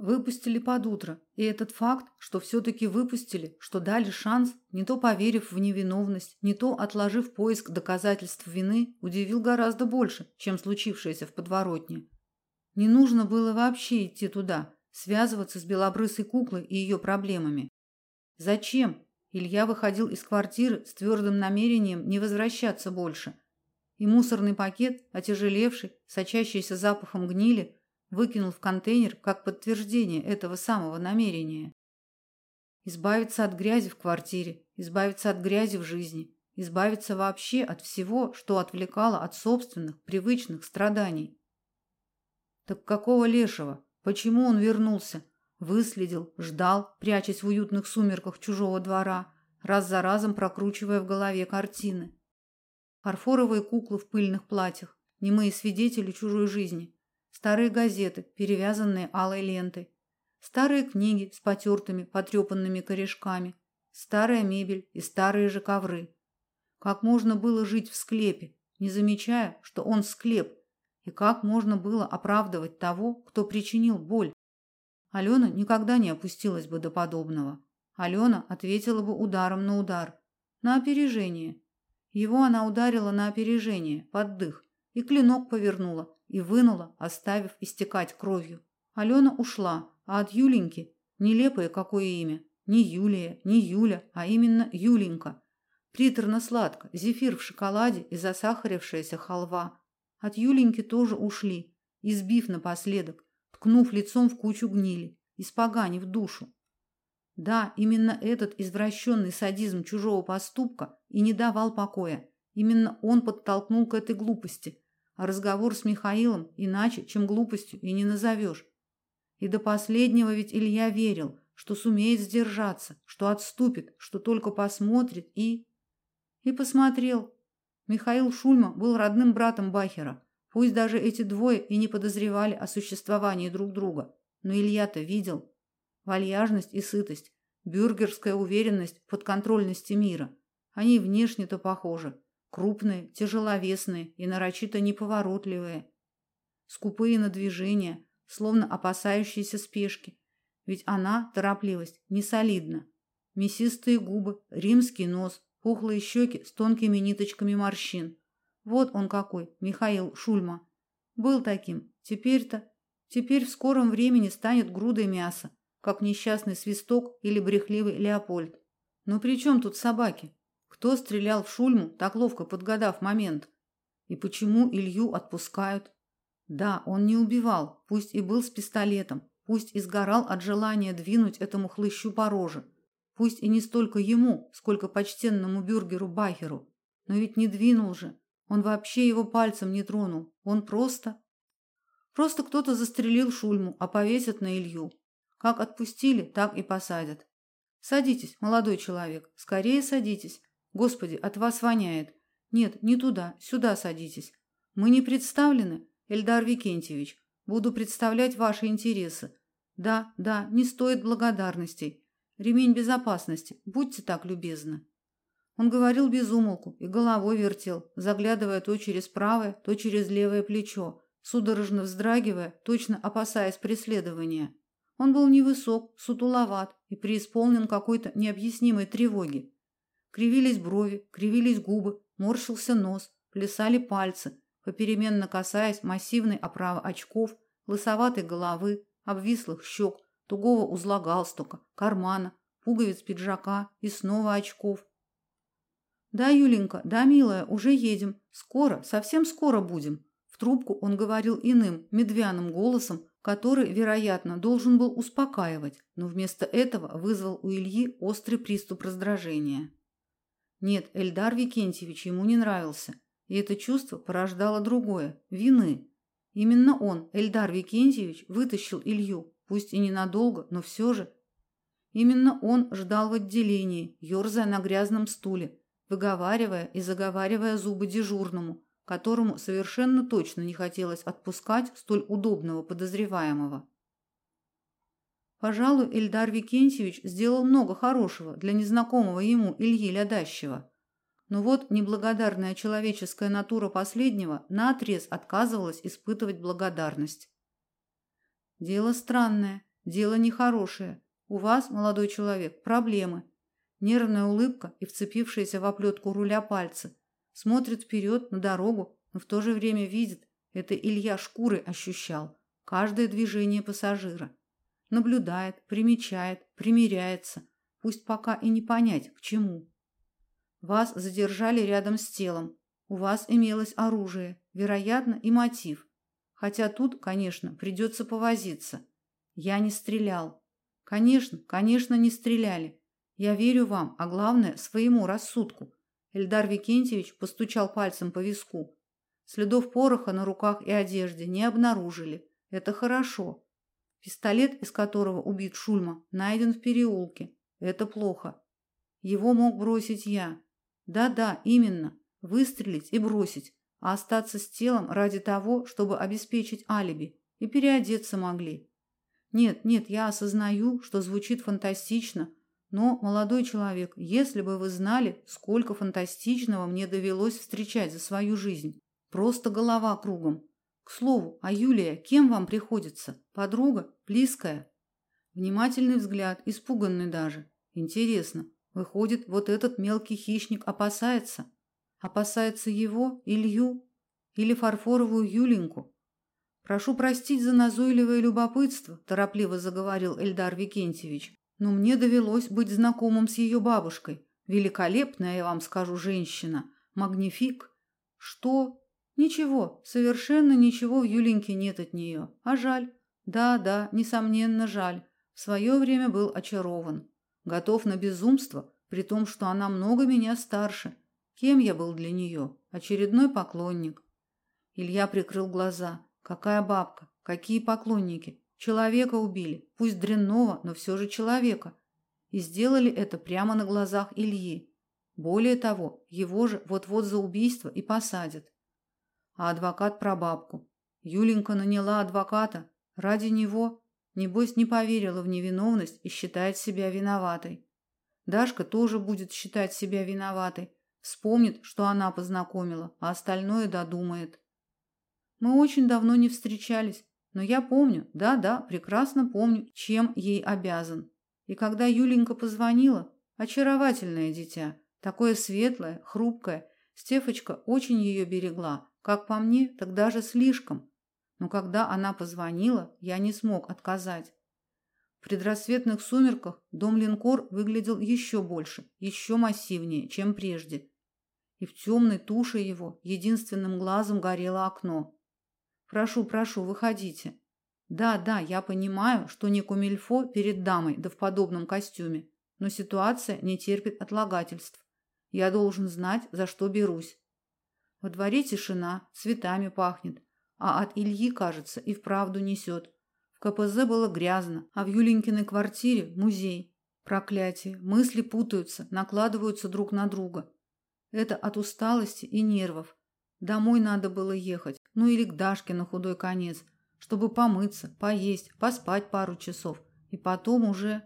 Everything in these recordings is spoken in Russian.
Выпустили под утро, и этот факт, что все-таки выпустили, что дали шанс, не то поверив в невиновность, не то отложив поиск доказательств вины, удивил гораздо больше, чем случившееся в подворотне. Не нужно было вообще идти туда, связываться с белобрысой куклой и ее проблемами. Зачем? Илья выходил из квартиры с твердым намерением не возвращаться больше. И мусорный пакет, отяжелевший, сочащийся запахом гнили, выкинул в контейнер как подтверждение этого самого намерения. Избавиться от грязи в квартире, избавиться от грязи в жизни, избавиться вообще от всего, что отвлекало от собственных привычных страданий. Так какого лешего? Почему он вернулся? Выследил, ждал, прячась в уютных сумерках чужого двора, раз за разом прокручивая в голове картины. Фарфоровые куклы в пыльных платьях, немые свидетели чужой жизни, старые газеты, перевязанные алой лентой, старые книги с потертыми, потрепанными корешками, старая мебель и старые же ковры. Как можно было жить в склепе, не замечая, что он склеп, и как можно было оправдывать того, кто причинил боль? Алена никогда не опустилась бы до подобного. Алена ответила бы ударом на удар, на опережение. Его она ударила на опережение, под дых, и клинок повернула, и вынула, оставив истекать кровью. Алена ушла, а от Юленьки нелепое какое имя. Не Юлия, не Юля, а именно Юленька. Приторно-сладко, зефир в шоколаде и засахарившаяся халва. От Юленьки тоже ушли, избив напоследок, ткнув лицом в кучу гнили, испоганив душу. Да, именно этот извращенный садизм чужого поступка и не давал покоя. Именно он подтолкнул к этой глупости, разговор с Михаилом иначе, чем глупостью, и не назовешь. И до последнего ведь Илья верил, что сумеет сдержаться, что отступит, что только посмотрит и... И посмотрел. Михаил Шульма был родным братом Бахера. Пусть даже эти двое и не подозревали о существовании друг друга, но Илья-то видел. Вальяжность и сытость, бюргерская уверенность в подконтрольности мира. Они внешне-то похожи, Крупные, тяжеловесные и нарочито неповоротливые. Скупые на движения, словно опасающиеся спешки. Ведь она, торопливость, не солидна. Мясистые губы, римский нос, пухлые щеки с тонкими ниточками морщин. Вот он какой, Михаил Шульма. Был таким. Теперь-то, теперь в скором времени станет грудой мяса, как несчастный свисток или брехливый Леопольд. Но при чем тут собаки? Кто стрелял в Шульму, так ловко подгадав момент? И почему Илью отпускают? Да, он не убивал, пусть и был с пистолетом, пусть и сгорал от желания двинуть этому хлыщу по роже, пусть и не столько ему, сколько почтенному бюргеру Бахеру. Но ведь не двинул же. Он вообще его пальцем не тронул. Он просто Просто кто-то застрелил Шульму, а повесят на Илью. Как отпустили, так и посадят. Садитесь, молодой человек, скорее садитесь. Господи, от вас воняет. Нет, не туда, сюда садитесь. Мы не представлены, Эльдар Викентьевич. Буду представлять ваши интересы. Да, да, не стоит благодарностей. Ремень безопасности. Будьте так любезны. Он говорил без умолку и головой вертел, заглядывая то через правое, то через левое плечо, судорожно вздрагивая, точно опасаясь преследования. Он был невысок, сутуловат и преисполнен какой-то необъяснимой тревоги. Кривились брови, кривились губы, морщился нос, плясали пальцы, попеременно касаясь массивной оправы очков, лысоватой головы, обвислых щек, тугого узла галстука, кармана, пуговиц пиджака и снова очков. Да, Юленька, да, милая, уже едем. Скоро, совсем скоро будем. В трубку он говорил иным, медвяным голосом, который, вероятно, должен был успокаивать, но вместо этого вызвал у Ильи острый приступ раздражения. Нет, Эльдар Викентьевич ему не нравился, и это чувство порождало другое вины. Именно он, Эльдар Викентьевич, вытащил Илью, пусть и ненадолго, но все же. Именно он ждал в отделении, ерзая на грязном стуле, выговаривая и заговаривая зубы дежурному, которому совершенно точно не хотелось отпускать столь удобного подозреваемого. Пожалуй, Эльдар Викентьевич сделал много хорошего для незнакомого ему Ильи Лядащева. Но вот неблагодарная человеческая натура последнего наотрез отказывалась испытывать благодарность. Дело странное. Дело нехорошее. У вас, молодой человек, проблемы. Нервная улыбка и вцепившиеся в оплетку руля пальцы. Смотрит вперед на дорогу, но в то же время видит, это Илья шкурой ощущал, каждое движение пассажира. Наблюдает, примечает, примиряется, пусть пока и не понять, к чему. Вас задержали рядом с телом. У вас имелось оружие, вероятно, и мотив. Хотя тут, конечно, придется повозиться. Я не стрелял. Конечно, конечно, не стреляли. Я верю вам, а главное, своему рассудку. Эльдар Викентьевич постучал пальцем по виску. Следов пороха на руках и одежде не обнаружили. Это хорошо. Пистолет, из которого убит Шульма, найден в переулке. Это плохо. Его мог бросить я. Да-да, именно. Выстрелить и бросить, а остаться с телом ради того, чтобы обеспечить алиби. И переодеться могли. Нет, нет, я осознаю, что звучит фантастично, но, молодой человек, если бы вы знали, сколько фантастичного мне довелось встречать за свою жизнь. Просто голова кругом. Слову, а Юлия кем вам приходится? Подруга? Близкая? Внимательный взгляд, испуганный даже. Интересно, выходит, вот этот мелкий хищник опасается? Опасается его, Илью или фарфоровую Юленьку? Прошу простить за назойливое любопытство, торопливо заговорил Эльдар Викентьевич. Но мне довелось быть знакомым с ее бабушкой. Великолепная, я вам скажу, женщина. Магнифик. Что? Ничего, совершенно ничего в Юленьке нет от нее. А жаль. Да, да, несомненно, жаль. В свое время был очарован. Готов на безумство, при том, что она много меня старше. Кем я был для нее? Очередной поклонник. Илья прикрыл глаза. Какая бабка? Какие поклонники? Человека убили, пусть дрянного, но все же человека. И сделали это прямо на глазах Ильи. Более того, его же вот-вот за убийство и посадят. А адвокат про бабку. Юленька наняла адвоката ради него, небось не поверила в невиновность и считает себя виноватой. Дашка тоже будет считать себя виноватой. Вспомнит, что она познакомила, а остальное додумает. Мы очень давно не встречались, но я помню, да-да, прекрасно помню, чем ей обязан. И когда Юленька позвонила, очаровательное дитя, такое светлое, хрупкое, Стефочка очень ее берегла, как по мне, так даже слишком. Но когда она позвонила, я не смог отказать. В предрассветных сумерках дом Линкор выглядел еще больше, еще массивнее, чем прежде. И в темной туше его единственным глазом горело окно. Прошу, прошу, выходите. Да, да, я понимаю, что не кумильфо перед дамой, да в подобном костюме, но ситуация не терпит отлагательств. Я должен знать, за что берусь. Во дворе тишина, цветами пахнет, а от Ильи, кажется, и вправду несет. В КПЗ было грязно, а в Юленькиной квартире музей. Проклятие, мысли путаются, накладываются друг на друга. Это от усталости и нервов. Домой надо было ехать, ну или к Дашке на худой конец, чтобы помыться, поесть, поспать пару часов. И потом уже...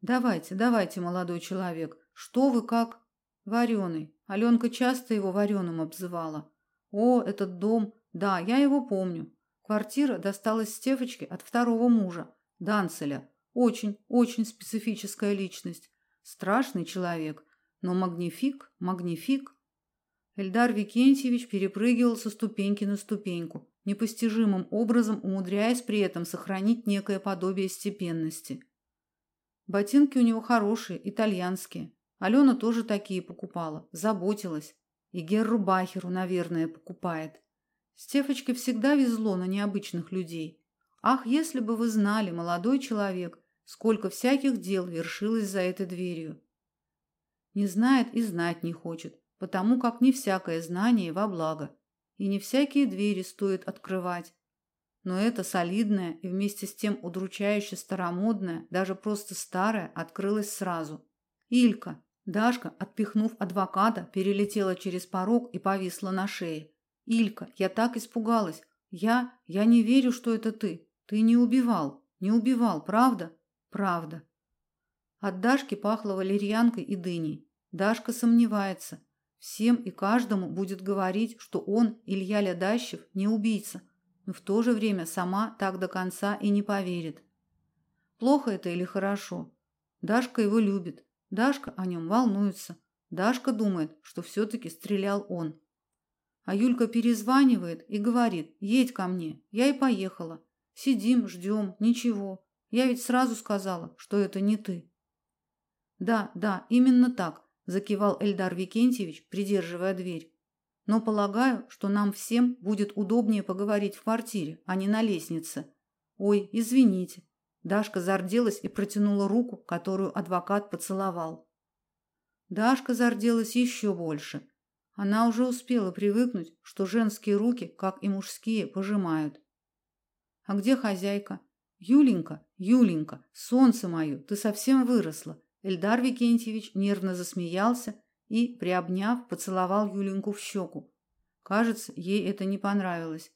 Давайте, давайте, молодой человек, что вы как... Вареный. Аленка часто его вареным обзывала. О, этот дом, да, я его помню. Квартира досталась Стефочке от второго мужа, Данцеля. Очень, очень специфическая личность. Страшный человек, но магнифик, магнифик. Эльдар Викентьевич перепрыгивал со ступеньки на ступеньку, непостижимым образом умудряясь при этом сохранить некое подобие степенности. Ботинки у него хорошие, итальянские. Алена тоже такие покупала, заботилась. И Герру Бахеру, наверное, покупает. Стефочке всегда везло на необычных людей. Ах, если бы вы знали, молодой человек, сколько всяких дел вершилось за этой дверью. Не знает и знать не хочет потому как не всякое знание во благо, и не всякие двери стоит открывать. Но это солидное и вместе с тем удручающе старомодное, даже просто старое, открылось сразу. Илька, Дашка, отпихнув адвоката, перелетела через порог и повисла на шее. Илька, я так испугалась. Я, я не верю, что это ты. Ты не убивал, не убивал, правда? Правда. От Дашки пахло валерьянкой и дыней. Дашка сомневается, Всем и каждому будет говорить, что он, Илья Лядащев, не убийца, но в то же время сама так до конца и не поверит. плохо это или хорошо. Дашка его любит. Дашка о нем волнуется. Дашка думает, что все таки стрелял он. А Юлька перезванивает и говорит: "Едь ко мне". Я и поехала. Сидим, ждем, ничего. Я ведь сразу сказала, что это не ты. Да, да, именно так, закивал Эльдар Викентьевич, придерживая дверь. Но полагаю, что нам всем будет удобнее поговорить в квартире, а не на лестнице. Ой, извините. Дашка зарделась и протянула руку, которую адвокат поцеловал. Дашка зарделась еще больше. Она уже успела привыкнуть, что женские руки, как и мужские, пожимают. А где хозяйка? Юленька, Юленька, солнце мое, ты совсем выросла. Эльдар Викентьевич нервно засмеялся и, приобняв, поцеловал Юленьку в щеку. Кажется, ей это не понравилось.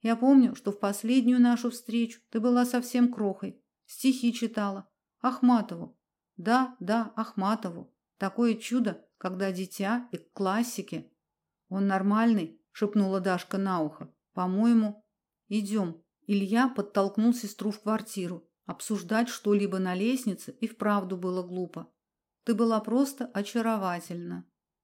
Я помню, что в последнюю нашу встречу ты была совсем крохой, стихи читала Ахматову. Да, да, Ахматову. Такое чудо, когда дитя и к классике. Он нормальный, шепнула Дашка на ухо. По-моему, идем. Илья подтолкнул сестру в квартиру. Обсуждать что-либо на лестнице и вправду было глупо. Ты была просто очаровательна.